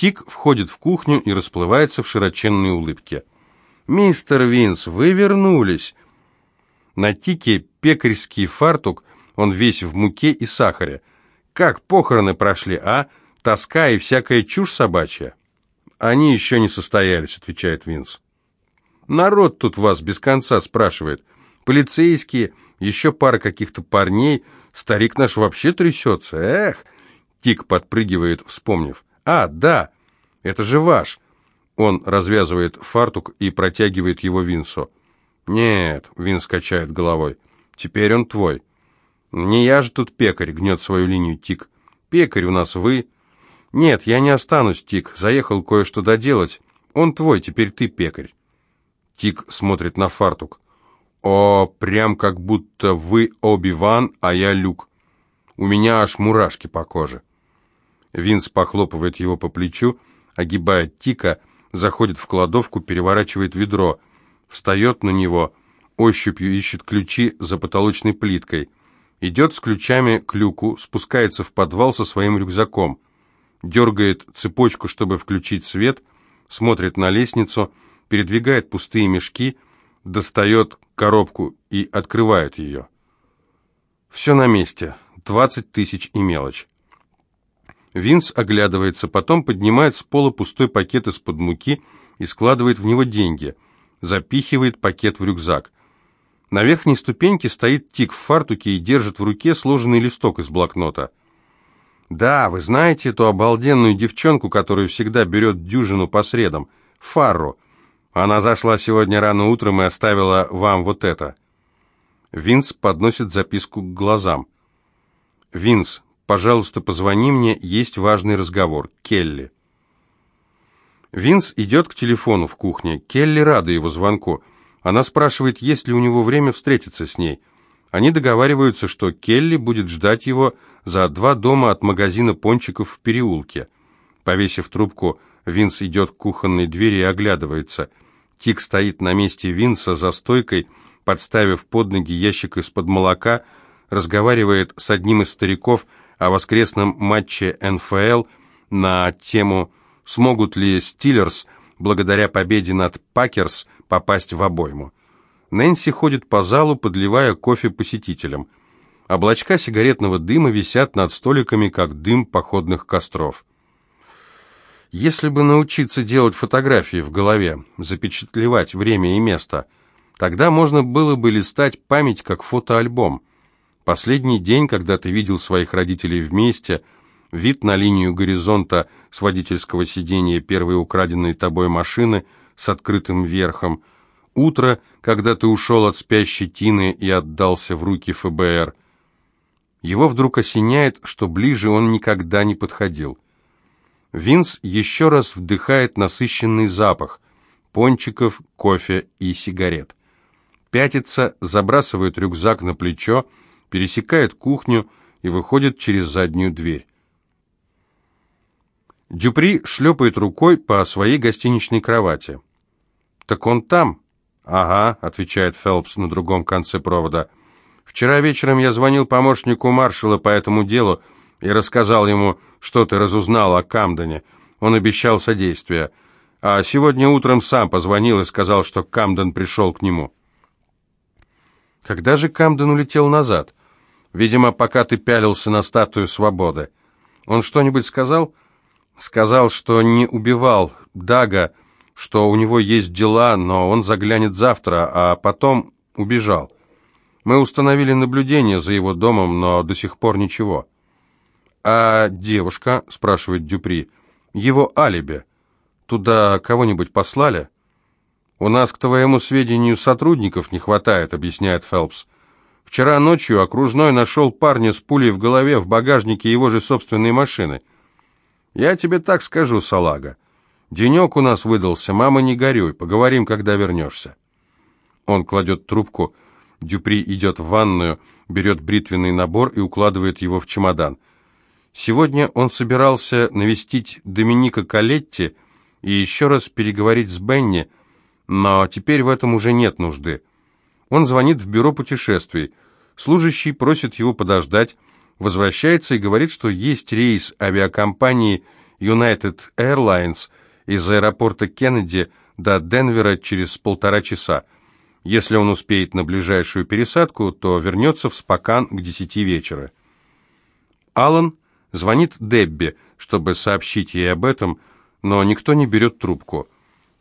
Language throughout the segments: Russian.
Тик входит в кухню и расплывается в широченной улыбке. «Мистер Винс, вы вернулись!» На Тике пекарский фартук, он весь в муке и сахаре. «Как похороны прошли, а? Тоска и всякая чушь собачья?» «Они еще не состоялись», — отвечает Винс. «Народ тут вас без конца спрашивает. Полицейские, еще пара каких-то парней. Старик наш вообще трясется. Эх!» Тик подпрыгивает, вспомнив. «А, да, это же ваш!» Он развязывает фартук и протягивает его Винсу. «Нет», — Винс качает головой, — «теперь он твой». «Не я же тут пекарь», — гнет свою линию Тик. «Пекарь у нас вы». «Нет, я не останусь, Тик, заехал кое-что доделать. Он твой, теперь ты пекарь». Тик смотрит на фартук. «О, прям как будто вы Оби-Ван, а я Люк. У меня аж мурашки по коже». Винс похлопывает его по плечу, огибает Тика, заходит в кладовку, переворачивает ведро, встает на него, ощупью ищет ключи за потолочной плиткой, идет с ключами к люку, спускается в подвал со своим рюкзаком, дергает цепочку, чтобы включить свет, смотрит на лестницу, передвигает пустые мешки, достает коробку и открывает ее. Все на месте, двадцать тысяч и мелочь. Винс оглядывается, потом поднимает с пола пустой пакет из-под муки и складывает в него деньги. Запихивает пакет в рюкзак. На верхней ступеньке стоит тик в фартуке и держит в руке сложенный листок из блокнота. «Да, вы знаете эту обалденную девчонку, которую всегда берет дюжину по средам? Фарру. Она зашла сегодня рано утром и оставила вам вот это». Винс подносит записку к глазам. «Винс, «Пожалуйста, позвони мне, есть важный разговор. Келли». Винс идет к телефону в кухне. Келли рада его звонку. Она спрашивает, есть ли у него время встретиться с ней. Они договариваются, что Келли будет ждать его за два дома от магазина пончиков в переулке. Повесив трубку, Винс идет к кухонной двери и оглядывается. Тик стоит на месте Винса за стойкой, подставив под ноги ящик из-под молока, разговаривает с одним из стариков – о воскресном матче НФЛ на тему «Смогут ли Стиллерс благодаря победе над Пакерс попасть в обойму?». Нэнси ходит по залу, подливая кофе посетителям. Облачка сигаретного дыма висят над столиками, как дым походных костров. Если бы научиться делать фотографии в голове, запечатлевать время и место, тогда можно было бы листать память как фотоальбом. Последний день, когда ты видел своих родителей вместе, вид на линию горизонта с водительского сиденья первой украденной тобой машины с открытым верхом, утро, когда ты ушел от спящей Тины и отдался в руки ФБР. Его вдруг осеняет, что ближе он никогда не подходил. Винс еще раз вдыхает насыщенный запах пончиков, кофе и сигарет. Пятится, забрасывает рюкзак на плечо, пересекает кухню и выходит через заднюю дверь. Дюпри шлепает рукой по своей гостиничной кровати. «Так он там?» «Ага», — отвечает Фелпс на другом конце провода. «Вчера вечером я звонил помощнику маршала по этому делу и рассказал ему, что ты разузнал о Камдене. Он обещал содействие. А сегодня утром сам позвонил и сказал, что Камден пришел к нему». «Когда же Камден улетел назад?» Видимо, пока ты пялился на статую свободы. Он что-нибудь сказал? Сказал, что не убивал Дага, что у него есть дела, но он заглянет завтра, а потом убежал. Мы установили наблюдение за его домом, но до сих пор ничего. «А девушка?» — спрашивает Дюпри. «Его алиби. Туда кого-нибудь послали?» «У нас, к твоему сведению, сотрудников не хватает», — объясняет Фелпс. Вчера ночью окружной нашел парня с пулей в голове в багажнике его же собственной машины. Я тебе так скажу, салага. Денек у нас выдался, мама, не горюй, поговорим, когда вернешься. Он кладет трубку, Дюпри идет в ванную, берет бритвенный набор и укладывает его в чемодан. Сегодня он собирался навестить Доминика Калетти и еще раз переговорить с Бенни, но теперь в этом уже нет нужды. Он звонит в бюро путешествий. Служащий просит его подождать, возвращается и говорит, что есть рейс авиакомпании United Airlines из аэропорта Кеннеди до Денвера через полтора часа. Если он успеет на ближайшую пересадку, то вернется в Спокан к десяти вечера. Алан звонит Дебби, чтобы сообщить ей об этом, но никто не берет трубку.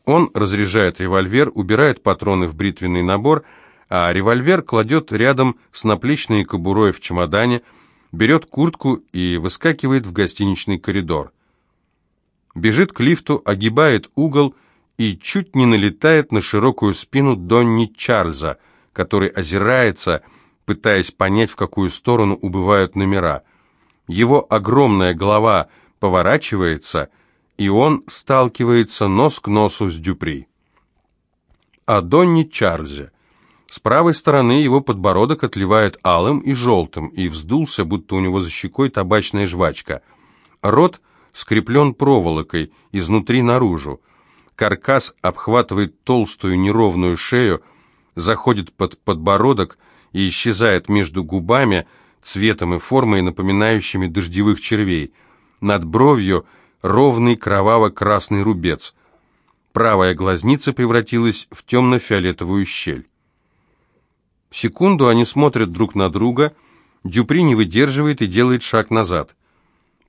Он разряжает револьвер, убирает патроны в бритвенный набор, а револьвер кладет рядом с наплечной кобурой в чемодане, берет куртку и выскакивает в гостиничный коридор. Бежит к лифту, огибает угол и чуть не налетает на широкую спину Донни Чарльза, который озирается, пытаясь понять, в какую сторону убывают номера. Его огромная голова поворачивается, и он сталкивается нос к носу с Дюпри. О Донни Чарльзе. С правой стороны его подбородок отливает алым и желтым, и вздулся, будто у него за щекой табачная жвачка. Рот скреплен проволокой, изнутри наружу. Каркас обхватывает толстую неровную шею, заходит под подбородок и исчезает между губами, цветом и формой, напоминающими дождевых червей. Над бровью ровный кроваво-красный рубец. Правая глазница превратилась в темно-фиолетовую щель. Секунду они смотрят друг на друга, Дюпри не выдерживает и делает шаг назад.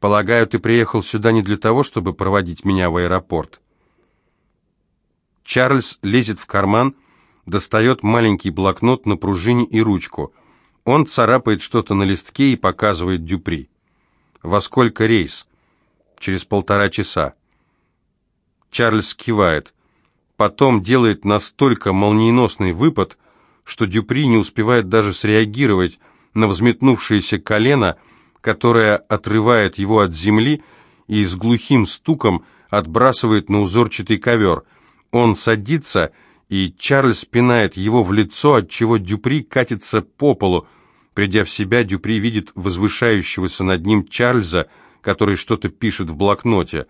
«Полагаю, ты приехал сюда не для того, чтобы проводить меня в аэропорт». Чарльз лезет в карман, достает маленький блокнот на пружине и ручку. Он царапает что-то на листке и показывает Дюпри. «Во сколько рейс?» «Через полтора часа». Чарльз кивает. Потом делает настолько молниеносный выпад, что Дюпри не успевает даже среагировать на взметнувшееся колено, которое отрывает его от земли и с глухим стуком отбрасывает на узорчатый ковер. Он садится, и Чарльз пинает его в лицо, отчего Дюпри катится по полу. Придя в себя, Дюпри видит возвышающегося над ним Чарльза, который что-то пишет в блокноте.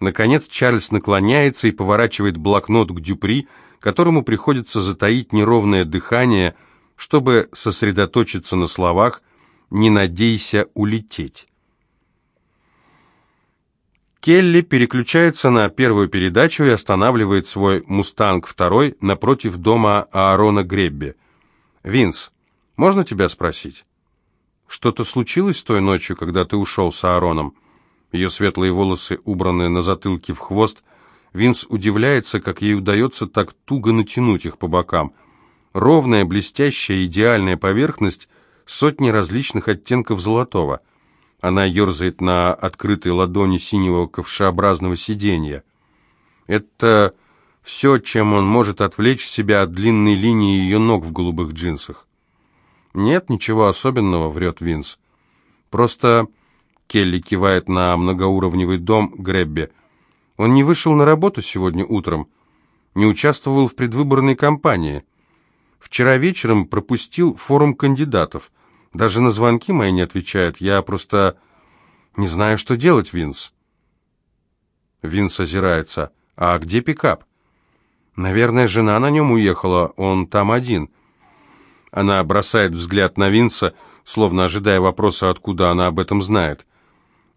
Наконец Чарльз наклоняется и поворачивает блокнот к Дюпри, которому приходится затаить неровное дыхание, чтобы сосредоточиться на словах «не надейся улететь». Келли переключается на первую передачу и останавливает свой «Мустанг» второй напротив дома Аарона Гребби. «Винс, можно тебя спросить?» «Что-то случилось той ночью, когда ты ушел с Аароном?» Ее светлые волосы, убранные на затылке в хвост, Винс удивляется, как ей удается так туго натянуть их по бокам. Ровная, блестящая, идеальная поверхность, сотни различных оттенков золотого. Она ерзает на открытой ладони синего ковшеобразного сиденья. Это все, чем он может отвлечь себя от длинной линии ее ног в голубых джинсах. «Нет, ничего особенного», — врет Винс. «Просто...» — Келли кивает на многоуровневый дом Гребби — он не вышел на работу сегодня утром, не участвовал в предвыборной кампании. Вчера вечером пропустил форум кандидатов. Даже на звонки мои не отвечает. Я просто не знаю, что делать, Винс. Винс озирается. А где пикап? Наверное, жена на нем уехала, он там один. Она бросает взгляд на Винса, словно ожидая вопроса, откуда она об этом знает.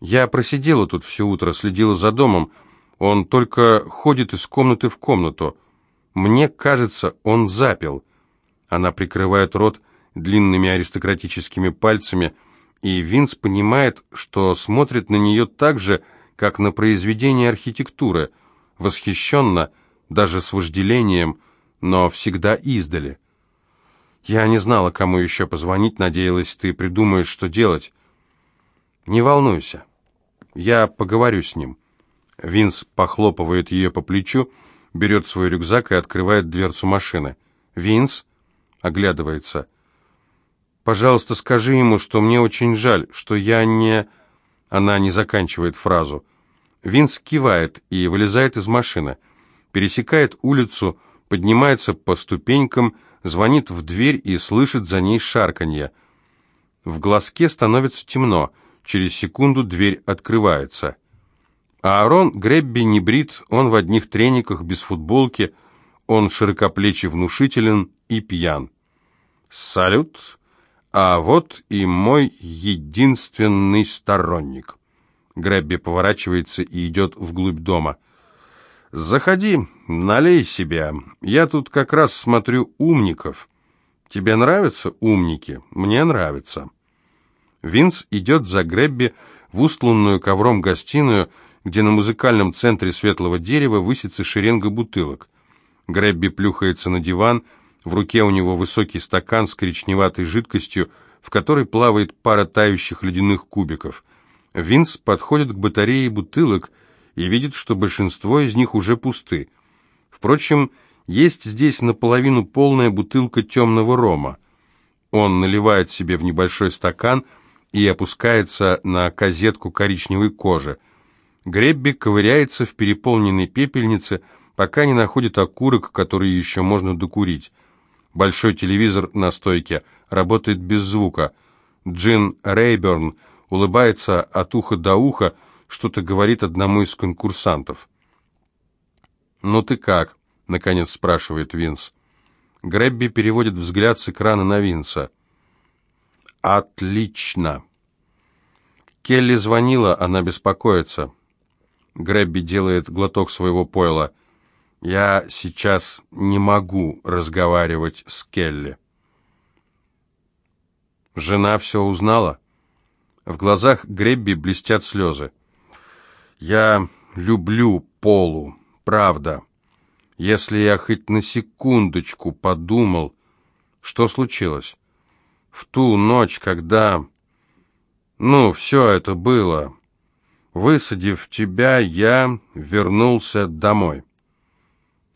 Я просидела тут все утро, следила за домом, он только ходит из комнаты в комнату. Мне кажется, он запил. Она прикрывает рот длинными аристократическими пальцами, и Винс понимает, что смотрит на нее так же, как на произведение архитектуры, восхищенно, даже с вожделением, но всегда издали. Я не знала, кому еще позвонить, надеялась, ты придумаешь, что делать. Не волнуйся, я поговорю с ним. Винс похлопывает ее по плечу, берет свой рюкзак и открывает дверцу машины. «Винс?» — оглядывается. «Пожалуйста, скажи ему, что мне очень жаль, что я не...» Она не заканчивает фразу. Винс кивает и вылезает из машины. Пересекает улицу, поднимается по ступенькам, звонит в дверь и слышит за ней шарканье. В глазке становится темно. Через секунду дверь открывается. А Аарон Гребби не брит, он в одних трениках, без футболки, он широкоплечий внушителен и пьян. Салют, а вот и мой единственный сторонник. Грэбби поворачивается и идет вглубь дома. «Заходи, налей себя. Я тут как раз смотрю умников. Тебе нравятся умники? Мне нравится». Винс идет за Грэбби в устланную ковром гостиную, где на музыкальном центре светлого дерева высится шеренга бутылок. Грэбби плюхается на диван, в руке у него высокий стакан с коричневатой жидкостью, в которой плавает пара тающих ледяных кубиков. Винс подходит к батарее бутылок и видит, что большинство из них уже пусты. Впрочем, есть здесь наполовину полная бутылка темного рома. Он наливает себе в небольшой стакан и опускается на козетку коричневой кожи. Гребби ковыряется в переполненной пепельнице, пока не находит окурок, который еще можно докурить. Большой телевизор на стойке работает без звука. Джин Рейберн улыбается от уха до уха, что-то говорит одному из конкурсантов. «Ну ты как?» — наконец спрашивает Винс. Гребби переводит взгляд с экрана на Винса. «Отлично!» Келли звонила, она беспокоится. Гребби делает глоток своего пойла. «Я сейчас не могу разговаривать с Келли». Жена все узнала. В глазах Гребби блестят слезы. «Я люблю Полу, правда. Если я хоть на секундочку подумал, что случилось? В ту ночь, когда... Ну, все это было. Высадив тебя, я вернулся домой.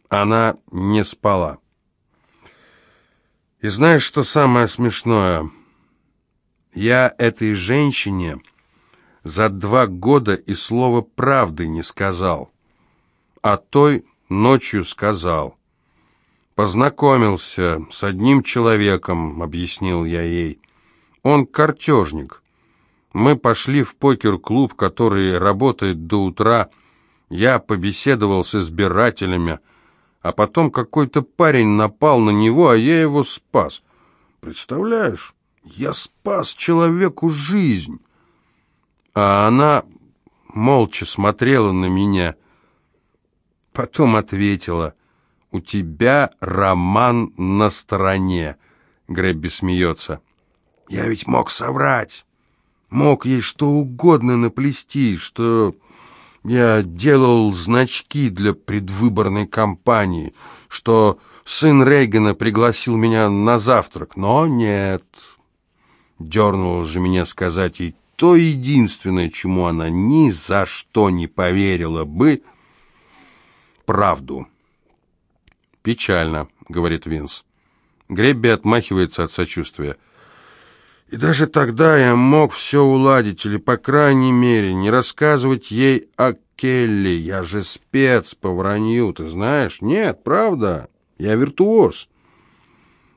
Она не спала. И знаешь, что самое смешное? Я этой женщине за два года и слова правды не сказал. А той ночью сказал. Познакомился с одним человеком, объяснил я ей. Он картежник. Мы пошли в покер-клуб, который работает до утра. Я побеседовал с избирателями, а потом какой-то парень напал на него, а я его спас. Представляешь, я спас человеку жизнь. А она молча смотрела на меня. Потом ответила, «У тебя роман на стороне», — Грэбби смеется. «Я ведь мог соврать». Мог ей что угодно наплести, что я делал значки для предвыборной кампании, что сын Рейгана пригласил меня на завтрак, но нет. Дернуло же меня сказать ей то единственное, чему она ни за что не поверила бы, правду. «Печально», — говорит Винс. Гребби отмахивается от сочувствия. И даже тогда я мог все уладить, или, по крайней мере, не рассказывать ей о Келли. Я же спец по вранью, ты знаешь? Нет, правда, я виртуоз.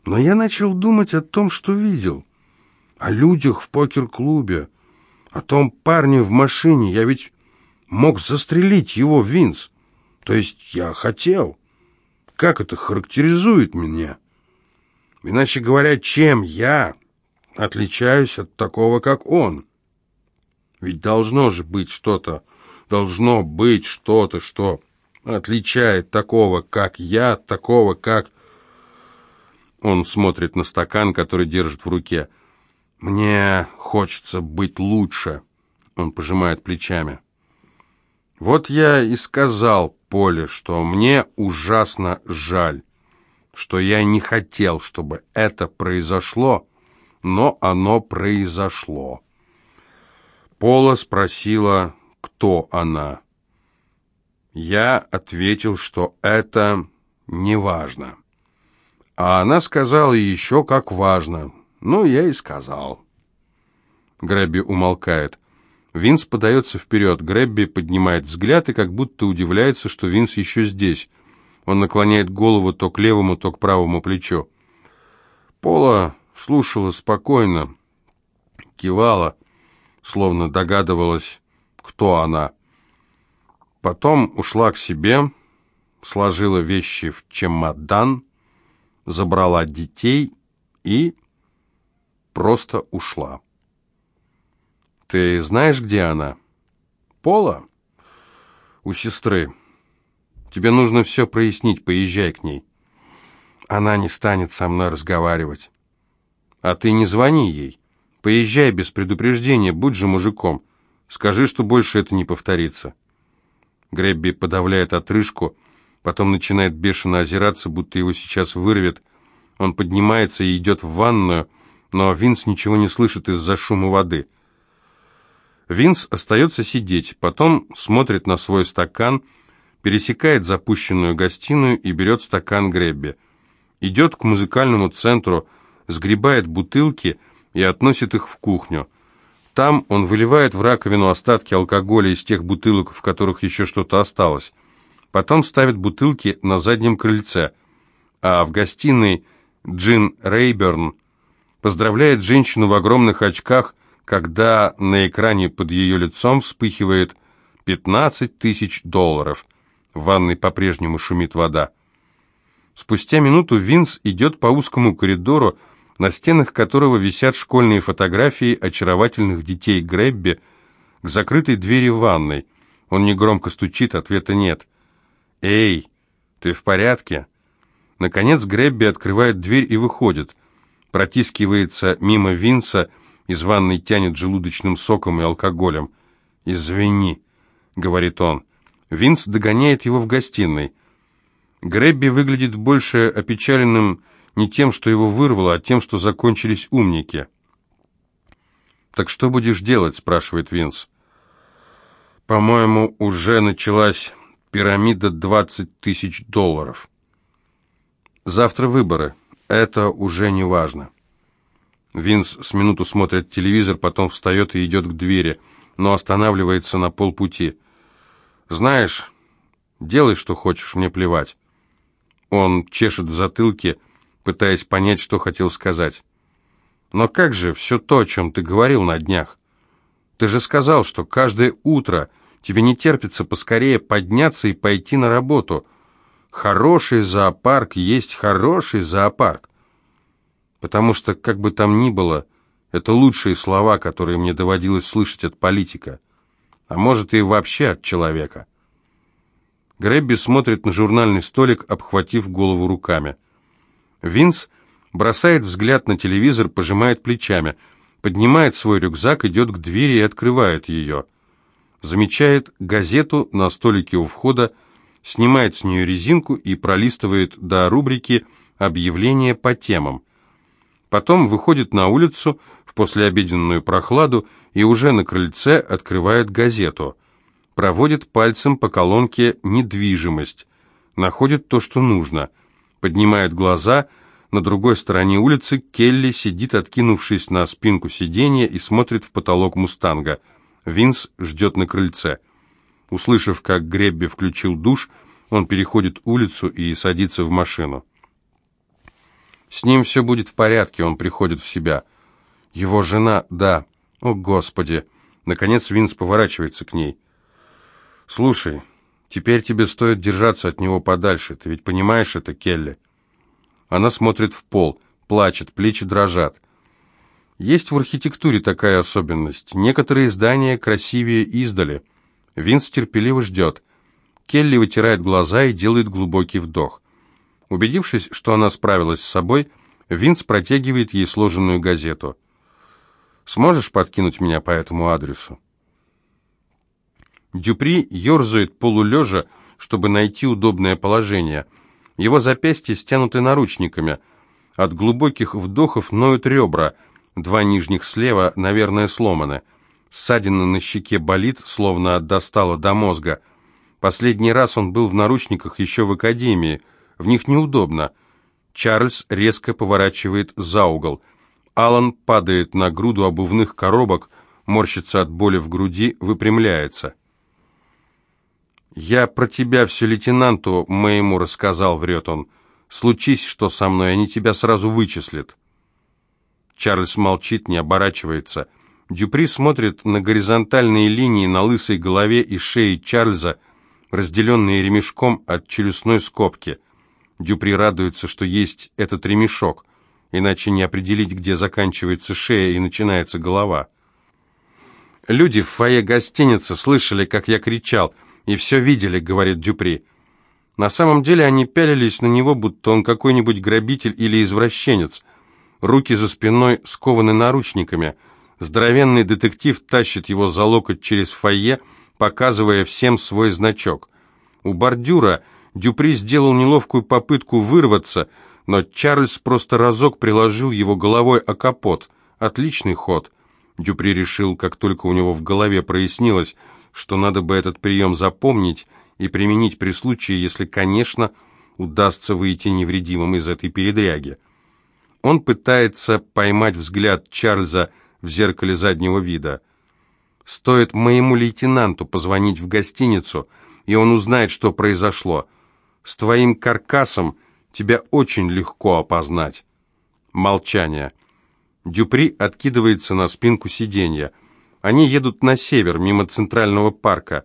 Но я начал думать о том, что видел. О людях в покер-клубе, о том парне в машине. Я ведь мог застрелить его, Винс. То есть я хотел. Как это характеризует меня? Иначе говоря, чем я отличаюсь от такого, как он. Ведь должно же быть что-то, должно быть что-то, что отличает такого, как я, от такого, как... Он смотрит на стакан, который держит в руке. «Мне хочется быть лучше», — он пожимает плечами. «Вот я и сказал Поле, что мне ужасно жаль, что я не хотел, чтобы это произошло, но оно произошло. Пола спросила, кто она. Я ответил, что это не важно. А она сказала еще как важно. Ну, я и сказал. Грэбби умолкает. Винс подается вперед. Грэбби поднимает взгляд и как будто удивляется, что Винс еще здесь. Он наклоняет голову то к левому, то к правому плечу. Пола слушала спокойно, кивала, словно догадывалась, кто она. Потом ушла к себе, сложила вещи в чемодан, забрала детей и просто ушла. «Ты знаешь, где она?» Пола? У сестры. Тебе нужно все прояснить, поезжай к ней. Она не станет со мной разговаривать. А ты не звони ей. Поезжай без предупреждения, будь же мужиком. Скажи, что больше это не повторится. Гребби подавляет отрыжку, потом начинает бешено озираться, будто его сейчас вырвет. Он поднимается и идет в ванную, но Винс ничего не слышит из-за шума воды. Винс остается сидеть, потом смотрит на свой стакан, пересекает запущенную гостиную и берет стакан Гребби. Идет к музыкальному центру, сгребает бутылки и относит их в кухню. Там он выливает в раковину остатки алкоголя из тех бутылок, в которых еще что-то осталось. Потом ставит бутылки на заднем крыльце, а в гостиной Джин Рейберн поздравляет женщину в огромных очках, когда на экране под ее лицом вспыхивает 15 тысяч долларов. В ванной по-прежнему шумит вода. Спустя минуту Винс идет по узкому коридору, на стенах которого висят школьные фотографии очаровательных детей Гребби, к закрытой двери ванной. Он негромко стучит, ответа нет. «Эй, ты в порядке?» Наконец Гребби открывает дверь и выходит. Протискивается мимо Винса, из ванной тянет желудочным соком и алкоголем. «Извини», — говорит он. Винс догоняет его в гостиной. Гребби выглядит больше опечаленным не тем, что его вырвало, а тем, что закончились умники. «Так что будешь делать?» – спрашивает Винс. «По-моему, уже началась пирамида 20 тысяч долларов. Завтра выборы. Это уже не важно». Винс с минуту смотрит телевизор, потом встает и идет к двери, но останавливается на полпути. «Знаешь, делай, что хочешь, мне плевать». Он чешет в затылке, пытаясь понять, что хотел сказать. «Но как же все то, о чем ты говорил на днях? Ты же сказал, что каждое утро тебе не терпится поскорее подняться и пойти на работу. Хороший зоопарк есть хороший зоопарк. Потому что, как бы там ни было, это лучшие слова, которые мне доводилось слышать от политика. А может, и вообще от человека». Гребби смотрит на журнальный столик, обхватив голову руками. Винс бросает взгляд на телевизор, пожимает плечами, поднимает свой рюкзак, идет к двери и открывает ее. Замечает газету на столике у входа, снимает с нее резинку и пролистывает до рубрики «Объявления по темам». Потом выходит на улицу в послеобеденную прохладу и уже на крыльце открывает газету. Проводит пальцем по колонке «Недвижимость», находит то, что нужно – поднимает глаза. На другой стороне улицы Келли сидит, откинувшись на спинку сиденья, и смотрит в потолок «Мустанга». Винс ждет на крыльце. Услышав, как Гребби включил душ, он переходит улицу и садится в машину. С ним все будет в порядке, он приходит в себя. Его жена, да. О, Господи! Наконец Винс поворачивается к ней. «Слушай, Теперь тебе стоит держаться от него подальше. Ты ведь понимаешь это, Келли?» Она смотрит в пол, плачет, плечи дрожат. Есть в архитектуре такая особенность. Некоторые здания красивее издали. Винс терпеливо ждет. Келли вытирает глаза и делает глубокий вдох. Убедившись, что она справилась с собой, Винс протягивает ей сложенную газету. «Сможешь подкинуть меня по этому адресу?» Дюпри ерзает полулежа, чтобы найти удобное положение. Его запястья стянуты наручниками. От глубоких вдохов ноют ребра. Два нижних слева, наверное, сломаны. Ссадина на щеке болит, словно достала до мозга. Последний раз он был в наручниках еще в академии. В них неудобно. Чарльз резко поворачивает за угол. Алан падает на груду обувных коробок, морщится от боли в груди, выпрямляется. «Я про тебя все лейтенанту моему рассказал», — врет он. «Случись, что со мной, они тебя сразу вычислят». Чарльз молчит, не оборачивается. Дюпри смотрит на горизонтальные линии на лысой голове и шее Чарльза, разделенные ремешком от челюстной скобки. Дюпри радуется, что есть этот ремешок, иначе не определить, где заканчивается шея и начинается голова. Люди в фойе гостиницы слышали, как я кричал, и все видели, говорит Дюпри. На самом деле они пялились на него, будто он какой-нибудь грабитель или извращенец. Руки за спиной скованы наручниками. Здоровенный детектив тащит его за локоть через фойе, показывая всем свой значок. У бордюра Дюпри сделал неловкую попытку вырваться, но Чарльз просто разок приложил его головой о капот. Отличный ход. Дюпри решил, как только у него в голове прояснилось, что надо бы этот прием запомнить и применить при случае, если, конечно, удастся выйти невредимым из этой передряги. Он пытается поймать взгляд Чарльза в зеркале заднего вида. Стоит моему лейтенанту позвонить в гостиницу, и он узнает, что произошло. С твоим каркасом тебя очень легко опознать. Молчание. Дюпри откидывается на спинку сиденья. Они едут на север, мимо Центрального парка.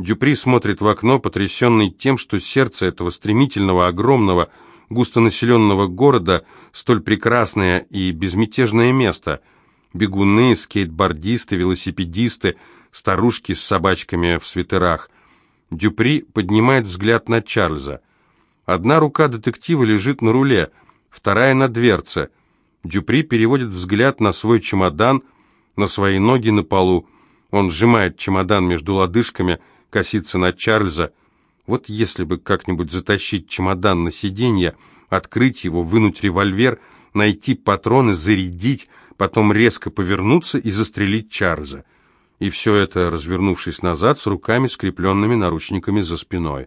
Дюпри смотрит в окно, потрясенный тем, что сердце этого стремительного, огромного, густонаселенного города столь прекрасное и безмятежное место. Бегуны, скейтбордисты, велосипедисты, старушки с собачками в свитерах. Дюпри поднимает взгляд на Чарльза. Одна рука детектива лежит на руле, вторая на дверце. Дюпри переводит взгляд на свой чемодан, на свои ноги на полу. Он сжимает чемодан между лодыжками, косится на Чарльза. Вот если бы как-нибудь затащить чемодан на сиденье, открыть его, вынуть револьвер, найти патроны, зарядить, потом резко повернуться и застрелить Чарльза. И все это, развернувшись назад, с руками, скрепленными наручниками за спиной.